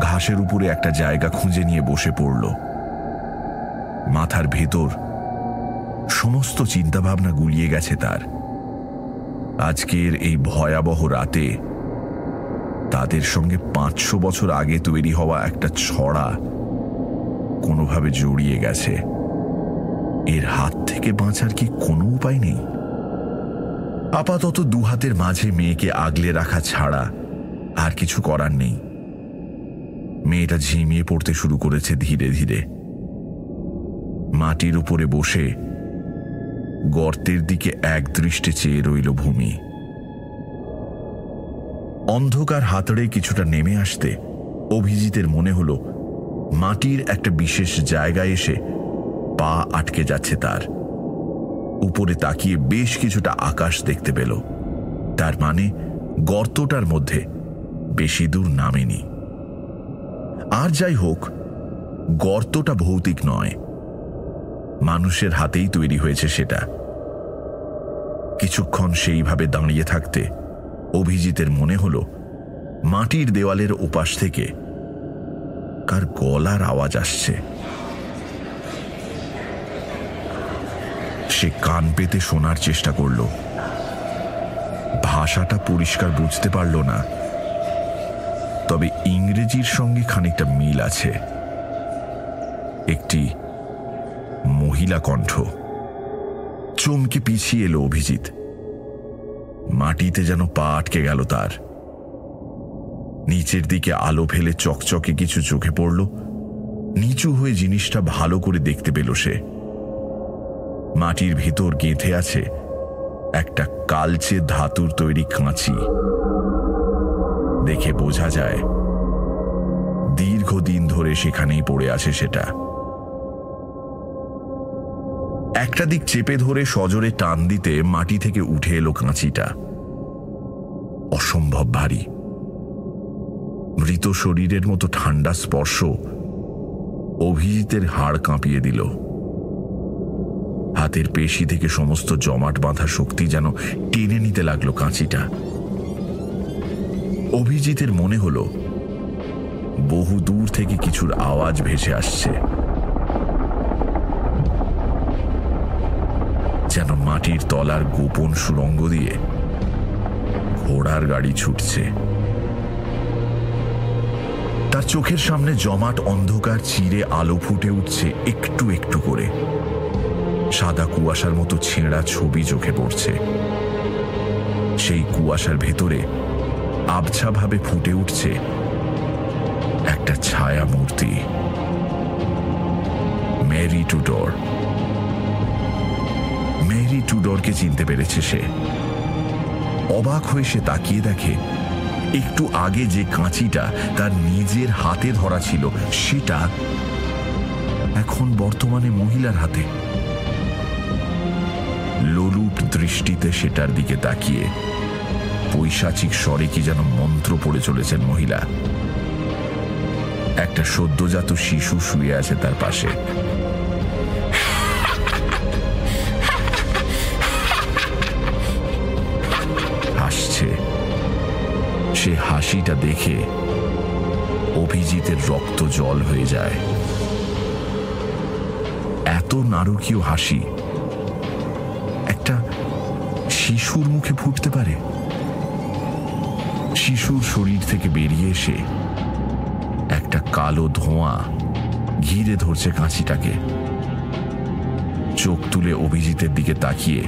ঘাসের উপরে একটা জায়গা খুঁজে নিয়ে বসে পড়ল। মাথার ভেতর সমস্ত চিন্তাভাবনা গুলিয়ে গেছে তার। আজকের এই ভয়াবহ রাতে তাদের সঙ্গে পাঁচশো বছর আগে তৈরি হওয়া একটা ছড়া কোনোভাবে জড়িয়ে গেছে। এর হাত থেকে বাঁচার কি কোনো উপায় নেই? আপাতত দুহাতের মাঝে মেয়েকে আগলে রাখা ছাড়া আর কিছু করার নেই। মেয়েটা ঝিমিয়ে পড়তে শুরু করেছে ধীরে ধীরে। মাটির উপরে বসে গর্তের দিকে এক দৃষ্টে চেয়ে রইল ভূমি। অন্ধকার হাতড়ে কিছুটা নেমে আসতে অভিজিতের মনে হল, মাটির একটা বিশেষ জায়গায় এসে পা আটকে যাচ্ছে তার। উপরে তাকিয়ে বেশ কিছুটা আকাশ দেখতে পেল। তার মানে গর্তটার মধ্যে বেশি দূর নামেনি। আর যাই হোক, গর্তটা ভৌতিক নয়। মানুষের হাতেই তৈরি হয়েছে সেটা। কিছুক্ষণ সেইভাবে দাঁড়িয়ে থাকতে অভিজিতের মনে হল, মাটির দেওয়ালের উপাস থেকে কার গলার আওয়াজ আসছে। সে কান পেতে শোনার চেষ্টা করল। ভাষাটা পরিষ্কার বুঝতে পারল না। তবে ইংরেজির সঙ্গে খানিকটা মিল আছে। একটি মহিলা কণ্ঠ। চমকে পিছিয়ে এলো অভিজিৎ। মাটিতে যেন পা আটকে গেল তার। নিচের দিকে আলো ফেলে চকচকে কিছু চোখে পড়ল। নিচু হয়ে জিনিসটা ভালো করে দেখতে পেল সে। মাটির ভিতর গেঁথে আছে একটা কালচে ধাতুর তৈরি কাঁচি। দেখে বোঝা যায়, দীর্ঘদিন ধরে সেখানেই পড়ে আছে সেটা। একটা দিক চেপে ধরে সজোরে টান দিতে মাটি থেকে উঠে এলো কাঁচিটা। অসম্ভব ভারী। মৃত শরীরের মতো ঠান্ডা স্পর্শ অভিজিতের হাড় কাঁপিয়ে দিল। হাতের পেশি থেকে সমস্ত জমাট বাঁধা শক্তি যেন টেনে নিতে লাগল কাঁচিটা। অভিজিতের মনে হল বহু দূর থেকে কিছুর আওয়াজ ভেসে আসছে। যেন মাটির তলার গোপন সুরঙ্গ দিয়ে ঘোড়ার গাড়ি ছুটছে। তার চোখের সামনে জমাট অন্ধকার চিরে আলো ফুটে উঠছে একটু একটু করে। সাদা কুয়াশার মতো ছেঁড়া ছবি চোখে পড়ছে। সেই কুয়াশার ভেতরে আবছাভাবে ফুটে উঠছে একটা ছায়া মূর্তি। মেরি টুডর মেরি টুডরকে চিনতে পেরেছে সে। অবাক হয়ে সে তাকিয়ে দেখে, একটু আগে যে কাঁচিটা তার নিজের হাতে ধরা ছিল, সেটা এখন বর্তমানে মহিলার হাতে। লোলুপ দৃষ্টিতে সেটার দিকে তাকিয়ে, পৈশাচিক স্বরে কি যেন মন্ত্র পড়ে চলেছেন মহিলা। একটা সদ্যজাত শিশু শুয়ে আছে তার পাশে। দেখে অভিজিতের রক্ত জল হয়ে যায়। এত নারকীয় হাসি। একটা শিশুর মুখে ফুটতে পারে। শিশুর শরীর থেকে বেরিয়ে এসে একটা কালো ধোঁয়া ঘিরে ধরছে কাঁচিটাকে। চোখ তুলে অভিজিতের দিকে তাকিয়ে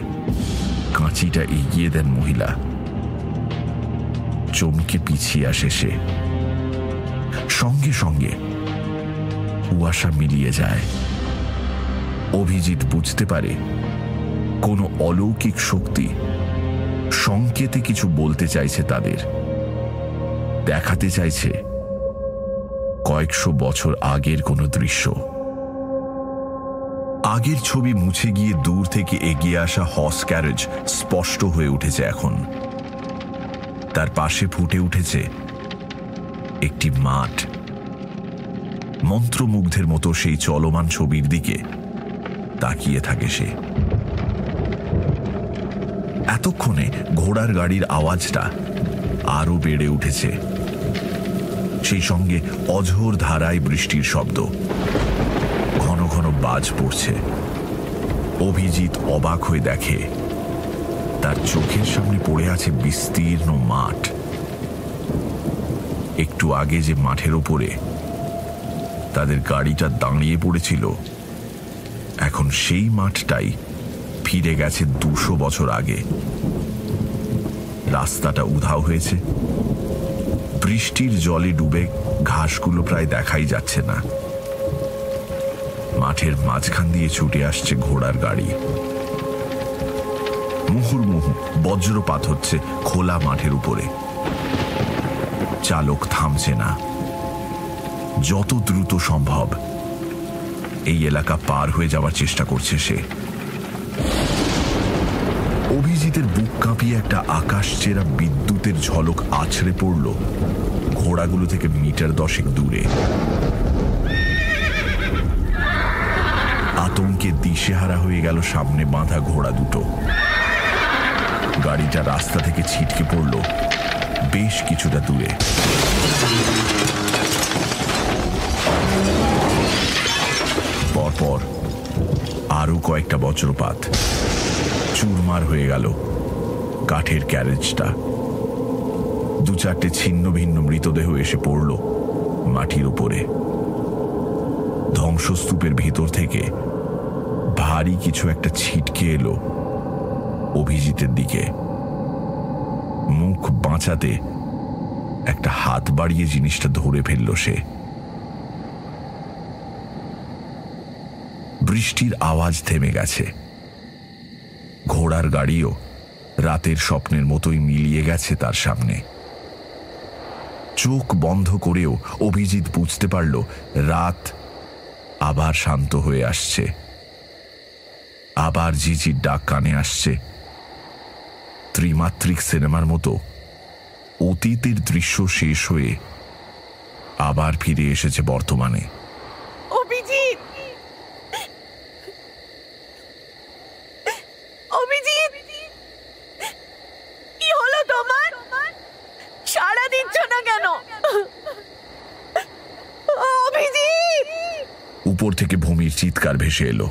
কাঁচিটা এগিয়ে দেন মহিলা। চমকে পিছিয়ে আসে সে। সঙ্গে সঙ্গে কুয়াশা মিলিয়ে যায়। অভিজিৎ বুঝতে পারে কোনো অলৌকিক শক্তি সংকেতে কিছু বলতে চাইছে তাদের। দেখাতে চাইছে কয়েকশো বছর আগের কোনো দৃশ্য। আগের ছবি মুছে গিয়ে দূর থেকে এগিয়ে আসা হস ক্যারেজ স্পষ্ট হয়ে উঠেছে এখন। তার পাশে ফুটে উঠেছে একটি মাঠ। মন্ত্রমুগ্ধের মতো সেই চলমান ছবির দিকে তাকিয়ে থাকে সে। এতক্ষণে ঘোড়ার গাড়ির আওয়াজটা আরও বেড়ে উঠেছে। সেই সঙ্গে অঝোর ধারায় বৃষ্টির শব্দ। ঘন ঘন বাজ পড়ছে। অভিজিৎ অবাক হয়ে দেখে তার চোখের সামনে পড়ে আছে বিস্তীর্ণ মাঠ। একটু আগে যে মাঠের ওপরে তাদের গাড়িটা দাঁড়িয়ে পড়েছিল, এখন সেই মাঠটাই ফিরে গেছে দুশো বছর আগে। রাস্তাটা উধাও হয়েছে। বৃষ্টির জলে ডুবে ঘাসগুলো প্রায় দেখাই যাচ্ছে না। মাঠের মাঝখান দিয়ে ছুটে আসছে ঘোড়ার গাড়ি। মুহুর্মুহু, বজ্রপাত হচ্ছে খোলা মাঠের উপরে। চালক থামছে না। যত দ্রুত সম্ভব, এই এলাকা পার হয়ে যাওয়ার চেষ্টা করছে সে। অভিজিতের বুক কাঁপিয়ে একটা আকাশ চেরা বিদ্যুতের ঝলক আছড়ে পড়ল ঘোড়াগুলো থেকে মিটার দশেক দূরে। আতঙ্কে দিশেহারা হয়ে গেল সামনে বাঁধা ঘোড়া দুটো। গাড়িটা রাস্তা থেকে ছিটকে পড়ল। বেশ কিছুটা দূরে। পরপর আরও কয়েকটা বজ্রপাত। চুরমার হয়ে গেল কাঠের ক্যারেজটা। দু চারটে ছিন্ন ভিন্ন মৃতদেহ এসে পড়ল মাটির উপরে। ধ্বংসস্তূপের ভিতর থেকে ভারী কিছু একটা ছিটকে এলো। অভিজিতের দিকে। মুখ বাঁচাতে একটা হাত বাড়িয়ে জিনিসটা ধরে ফেলল সে। বৃষ্টির আওয়াজ থেমে গেছে। ঘোড়ার গাড়িও রাতের স্বপ্নের মতোই মিলিয়ে গেছে তার সামনে। চোখ বন্ধ করেও অভিজিৎ বুঝতে পারল, রাত আবার শান্ত হয়ে আসছে। আবার জিজির ডাক কানে আসছে। ত্রিমাত্রিক সিনেমার মতো অতীতের দৃশ্য শেষ হয়ে আবার ফিরে এসেছে বর্তমানে। অভিজিৎ! অভিজিৎ! কি হলো তোমার? সাড়া দিচ্ছ না কেন? অভিজিৎ! উপর থেকে ভূমির চিৎকার ভেসে এলো।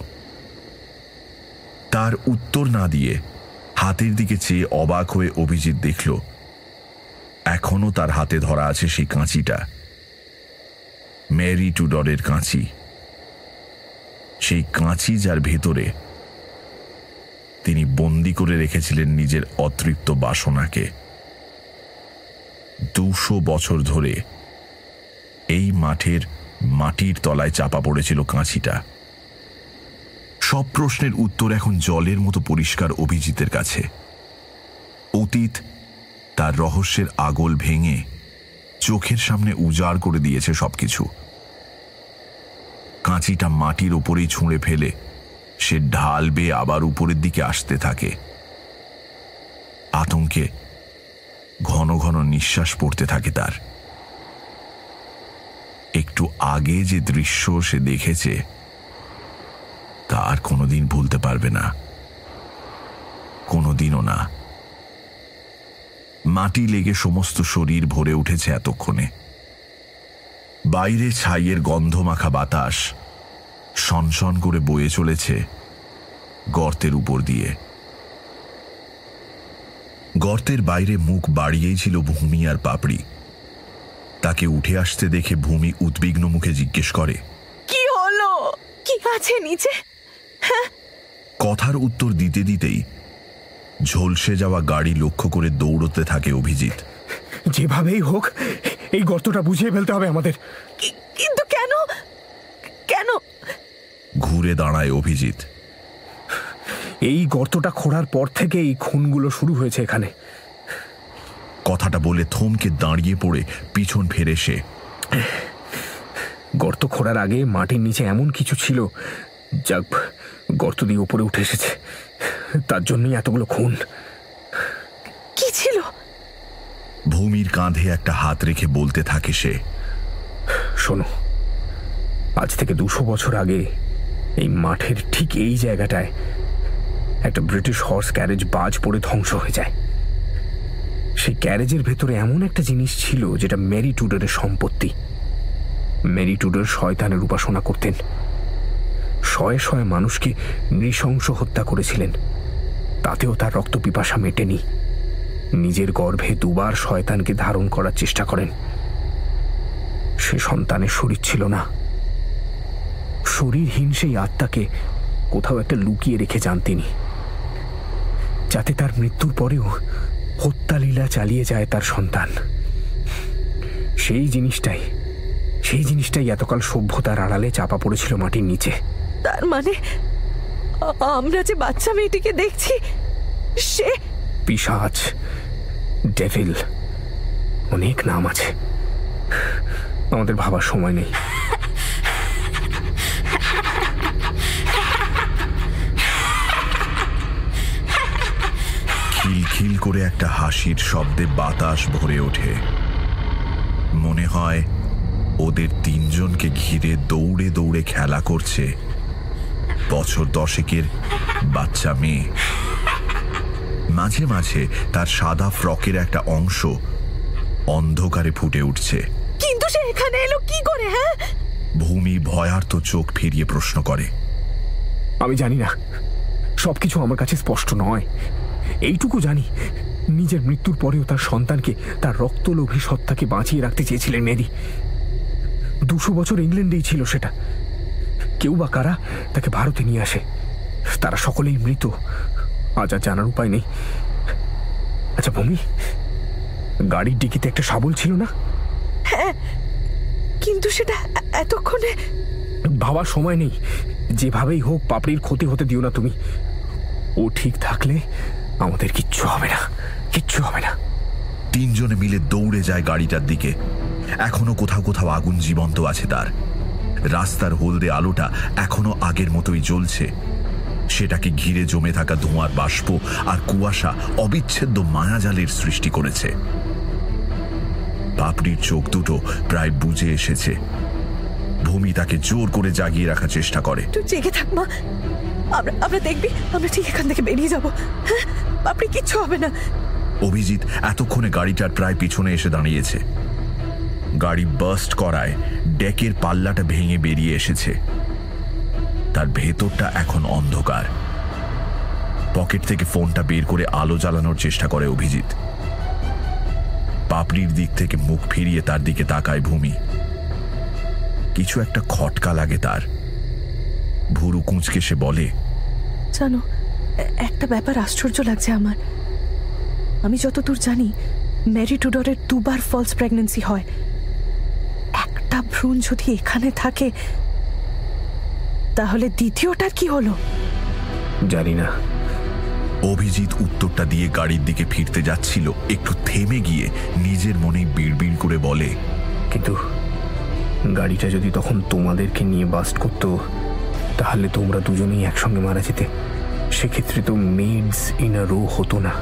তার উত্তর না দিয়ে হাতের দিকে চেয়ে অবাক হয়ে অভিজিৎ দেখল এখনও তার হাতে ধরা আছে সেই কাঁচিটা। ম্যারি টুডরের কাঁচি। সেই কাঁচি যার ভেতরে তিনি বন্দি করে রেখেছিলেন নিজের অতৃপ্ত বাসনাকে। দুশো বছর ধরে এই মাঠের মাটির তলায় চাপা পড়েছিল কাঁচিটা। সব প্রশ্নের উত্তর এখন জলের মতো পরিষ্কার অভিজিতের কাছে। অতীত তার রহস্যের আগল ভেঙে চোখের সামনে উজাড় করে দিয়েছে সবকিছু। কাঁচিটা মাটির ওপরেই ছুঁড়ে ফেলে সে ঢাল বেয়ে আবার উপরের দিকে আসতে থাকে। আতঙ্কে ঘন ঘন নিঃশ্বাস পড়তে থাকে তার। একটু আগে যে দৃশ্য সে দেখেছে তা আর কোনোদিন ভুলতে পারবে না। কোনোদিনও না। মাটি লেগে সমস্ত শরীর ভরে উঠেছে এতক্ষণে। বাইরে ছাইয়ের গন্ধ মাখা বাতাস সনসন করে বয়ে চলেছে গর্তের উপর দিয়ে। গর্তের বাইরে মুখ বাড়িয়েই ছিল ভূমি আর পাপড়ি। তাকে উঠে আসতে দেখে ভূমি উদ্বিগ্ন মুখে জিজ্ঞেস করে, কি হলো? কি আছে নিচে? কথার উত্তর দিতে দিতেই ঝলসে যাওয়া গাড়ি লক্ষ্য করে দৌড়তে থাকে অভিজিৎ। যেভাবেই হোক এই গর্তটা বুঝিয়ে ফেলতে হবে আমাদের। কি- কিন্তু কেন? কেন? ঘুরে দাঁড়ায় অভিজিৎ। এই গর্তটা খোঁড়ার পর থেকে এই খুনগুলো শুরু হয়েছে এখানে। কথাটা বলে থমকে দাঁড়িয়ে পড়ে পিছন ফেরে সে। গর্ত খোঁড়ার আগে মাটির নিচে এমন কিছু ছিল যা গর্ত দিয়ে উপরে উঠে এসেছে। তার জন্যই এতগুলো খুন। কি ছিল? ভূমির কাঁধে একটা হাত রেখে বলতে থাকে সে। শোনো আজ থেকে দুশো বছর আগে এই মাঠের ঠিক এই জায়গাটায় একটা ব্রিটিশ হর্স ক্যারেজ বাজ পড়ে ধ্বংস হয়ে যায়। সেই ক্যারেজের ভেতরে এমন একটা জিনিস ছিল যেটা মেরি টুডারের সম্পত্তি। মেরি টুডার শয়তানের উপাসনা করতেন। শয়ে শয়ে মানুষকে নৃশংস হত্যা করেছিলেন। তাতেও তার রক্ত পিপাসা মেটেনি। নিজের গর্ভে দুবার শয়তানকে ধারণ করার চেষ্টা করেন। সে সন্তানের শরীর ছিল না। শরীরহীন সেই আত্মাকে কোথাও একটা লুকিয়ে রেখে যান তিনি। যাতে তার মৃত্যুর পরেও হত্যালীলা চালিয়ে যায় তার সন্তান। সেই জিনিসটাই সেই জিনিসটাই এতকাল সভ্যতার আড়ালে চাপা পড়েছিল মাটির নিচে। তার মানে আমরা যে বাচ্চা মেয়েটিকে দেখছি সে পিসাচ ডেভিল অনেক নাম আছে। আমাদের ভাবার সময় নেই। খিলখিল করে একটা হাসির শব্দে বাতাস ভরে ওঠে। মনে হয় ওদের তিনজনকে ঘিরে দৌড়ে দৌড়ে খেলা করছে। বছর দশেকের বাচ্চা মেয়ে। মাঝে মাঝে তার সাদা ফ্রকের একটা অংশ অন্ধকারে ফুটে উঠছে। কিন্তু সে এখানে এলো কি করে হ্যাঁ? ভূমি ভয়ার্ত চোখ ফিরিয়ে প্রশ্ন করে। আমি জানি না। সবকিছু আমার কাছে স্পষ্ট নয়। এইটুকু জানি নিজের মৃত্যুর পরেও তার সন্তানকে তার রক্তলোভী সত্তাকে বাঁচিয়ে রাখতে চেয়েছিলেন মেরি। দুশো বছর ইংল্যান্ডেই ছিল সেটা। কেউ বা কারা তাকে ভারতে নিয়ে আসে? তারা সকলেই মৃত। আজ আর জানার উপায় নেই। আচ্ছা ভূমি গাড়ির ডিকিতে একটা শাবল ছিল না? কিন্তু সেটা এতক্ষণে ভাবার সময় নেই। যেভাবেই হোক পাপড়ির ক্ষতি হতে দিও না তুমি। ও ঠিক থাকলে আমাদের কিচ্ছু হবে না। কিচ্ছু হবে না। তিনজনে মিলে দৌড়ে যায় গাড়িটার দিকে। এখনও কোথাও কোথাও আগুন জীবন্ত আছে তার। রাস্তার হলদে আলোটা এখনও আগের মতোই জ্বলছে। সেটাকে ঘিরে জমে থাকা ধোঁয়ার বাষ্প আর কুয়াশা অবিচ্ছেদ্য মায়াজালের সৃষ্টি করেছে। পাপড়ির চোখ দুটো প্রায় বুঝে এসেছে। ভূমি তাকে জোর করে জাগিয়ে রাখার চেষ্টা করে। তুই জেগে থাক মা। আমরা আমরা দেখবি আমরা ঠিক এখান থেকে বেরিয়ে যাব। হ্যাঁ আপনি কিচ্ছু হবে না। অভিজিৎ এতক্ষণে গাড়িটার প্রায় পিছনে এসে দাঁড়িয়েছে। গাড়ি বাস্ট করায় ডেকের পাল্লাটা ভেঙে বেরিয়ে এসেছে। তার ভেতরটা এখন অন্ধকার। পকেট থেকে ফোনটা বের করে আলো জ্বালানোর চেষ্টা করে অভিজিৎ। পাপড়ির দিক থেকে মুখ ফিরিয়ে তার দিকে তাকায় ভূমি। কিছু একটা খটকা লাগে তার। ভুরু কুঁচকে সে বলে, জানো, একটা ব্যাপার আশ্চর্য লাগছে আমার। আমি যতদূর জানি, ম্যারি টুডরের দুবার ফলস প্রেগন্যান্সি হয়। ভ্রূণ যদি এখানে থাকে, তাহলে দ্বিতীয়টার কি হলো? জানি না। অভিজিৎ উত্তরটা দিয়ে গাড়ির দিকে ফিরতে যাচ্ছিল, একটু থেমে গিয়ে নিজের মনে বিড়বিড় করে বলে, কিন্তু গাড়িটা যদি তখন তোমাদেরকে নিয়ে বাস্ট করতো, তাহলে তোমরা দুজনেই একসঙ্গে মারা যেতে। সেক্ষেত্রে তো মেডস ইন আ রো হতো না।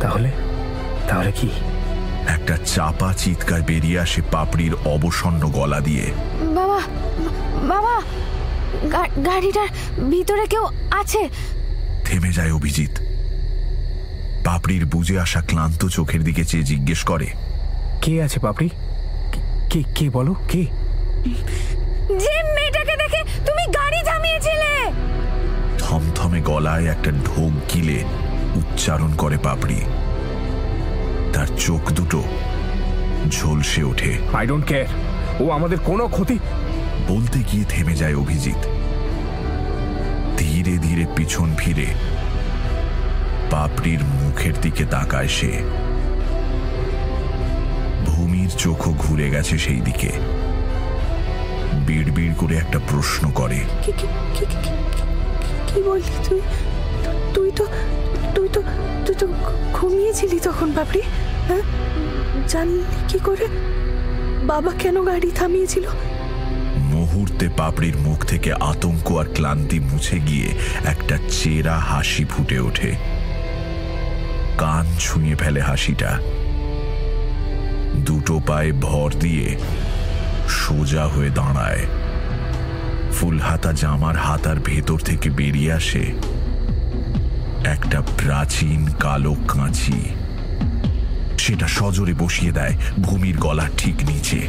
তাহলে? তাহলে কি? একটা চাপা চিৎকার বেরিয়ে আসে পাপড়ির অবসন্ন গলা দিয়ে। বাবা বাবা গাড়িটার ভিতরে কেউ আছে? থেমে যায় অভিজিৎ। পাপড়ির বুঝে আসা ক্লান্ত চোখের দিকে চেয়ে জিজ্ঞেস করে কে আছে পাপড়ি? কে- কে বলো কে? যে মেয়েটাকে দেখে তুমি গাড়ি থামিয়েছিলে! থমথমে গলায় একটা ঢোক গিলে উচ্চারণ করে পাপড়ি। তার চোখ দুটো ঝলসে ওঠে। আই ডোন্ট কেয়ার ও আমাদের কোনো ক্ষতি। বলতে গিয়ে থেমে যায় অভিজিৎ। ধীরে ধীরে পিছন ফিরে পাপড়ির মুখের দিকে তাকায় সে। ভূমির চোখও ঘুরে গেছে সেই দিকে। বিড়বিড় করে একটা প্রশ্ন করে। কি কি কি কি- কি- কি- কি বললি তুই? তুই তো তুই তো তুই তো ঘুমিয়েছিলি তখন বাপরি হ্যাঁ? জানলি কি করে? বাবা কেন গাড়ি থামিয়েছিল? মুহূর্তে পাপড়ির মুখ থেকে আতঙ্ক আর ক্লান্তি মুছে গিয়ে একটা চেরা হাসি ফুটে ওঠে। কান ছুঁয়ে ফেলে হাসিটা। দুটো পায়ে ভর দিয়ে সোজা হয়ে দাঁড়ায়। ফুলহাতা জামার হাতার ভেতর থেকে বেরিয়ে আসে। একটা প্রাচীন কালো কাঁচি। সেটা সজোরে বসিয়ে দেয় ভূমির গলা ঠিক নিচে।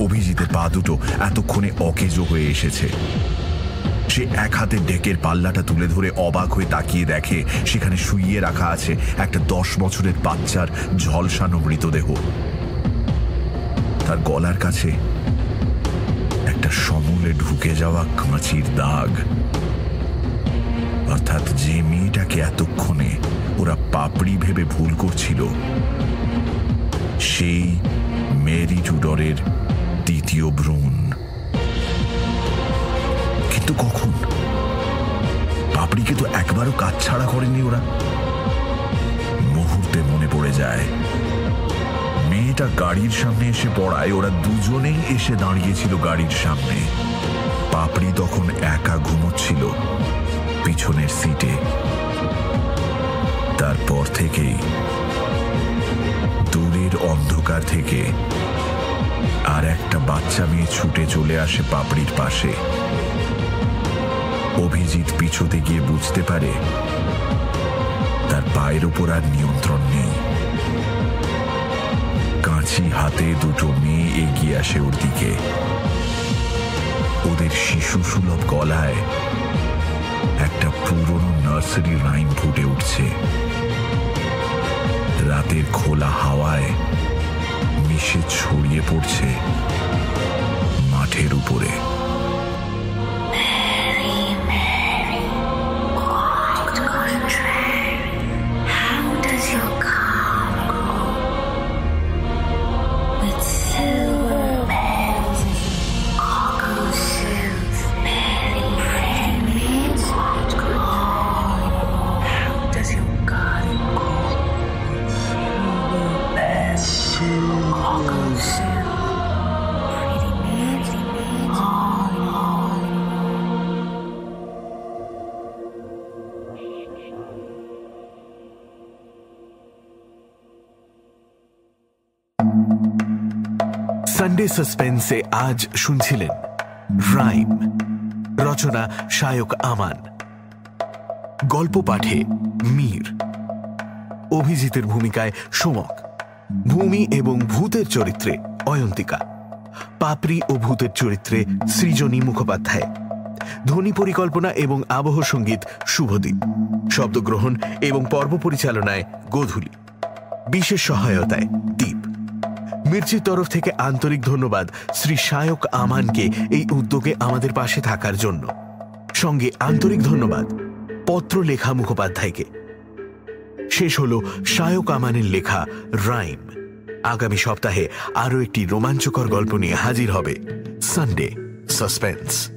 অভিজিতের পা দুটো এতক্ষণে অকেজো হয়ে এসেছে। সে এক হাতে ডেকের পাল্লাটা তুলে ধরে অবাক হয়ে তাকিয়ে দেখে, সেখানে শুইয়ে রাখা আছে একটা দশ বছরের বাচ্চার ঝলসানো মৃতদেহ। তার গলার কাছে একটা সমূলে ঢুকে যাওয়া কাঁচির দাগ। অর্থাৎ যে মেয়েটাকে এতক্ষণে ওরা পাপড়ি ভেবে ভুল করছিল, সেই মেরি টুডরের দ্বিতীয় ভ্রূণ। কিন্তু কখন? পাপড়িকে তো একবারও কাজ ছাড়া করেনি ওরা। মুহূর্তে মনে পড়ে যায়, মেয়েটা গাড়ির সামনে এসে পড়ায়, ওরা দুজনেই এসে দাঁড়িয়েছিল গাড়ির সামনে। পাপড়ি তখন একা ঘুমোচ্ছিল পিছনের সিটে। তারপর থেকেই দূরের অন্ধকার থেকে আর একটা বাচ্চা মেয়ে ছুটে চলে আসে পাপড়ির পাশে। অভিজিৎ পিছুতে গিয়ে বুঝতে পারে তার পায়ের উপর আর নিয়ন্ত্রণ নেই। কাঁচি হাতে দুটো মেয়ে এগিয়ে আসে ওর দিকে। ওদের শিশু সুলভ গলায় একটা পুরনো নার্সারি রাইম ফুটে উঠছে। রাতের খোলা হাওয়ায় মিশে ছড়িয়ে পড়ছে মাঠের উপরে। সাসপেন্সে আজ শুনছিলেন রাইম, রচনা শায়ক আমান, গল্প পাঠে মীর, অভিজিতের ভূমিকায় সোমক, ভূমি এবং ভূতের চরিত্রে অয়ন্তিকা, পাপড়ি ও ভূতের চরিত্রে সৃজনী মুখোপাধ্যায়, ধ্বনি পরিকল্পনা এবং আবহ সংগীত শুভদীপ, শব্দগ্রহণ এবং পর্ব পরিচালনায় গোধূলি, বিশেষ সহায়তায় দ্বীপ মির্চির তরফ থেকে আন্তরিক ধন্যবাদ শ্রী শায়ক আমানকে এই উদ্যোগে আমাদের পাশে থাকার জন্য। সঙ্গে আন্তরিক ধন্যবাদ পত্র লেখা মুখোপাধ্যায়কে। শেষ হল শায়ক আমানের লেখা রাইম। আগামী সপ্তাহে আরও একটি রোমাঞ্চকর গল্প নিয়ে হাজির হবে সানডে, সাসপেন্স।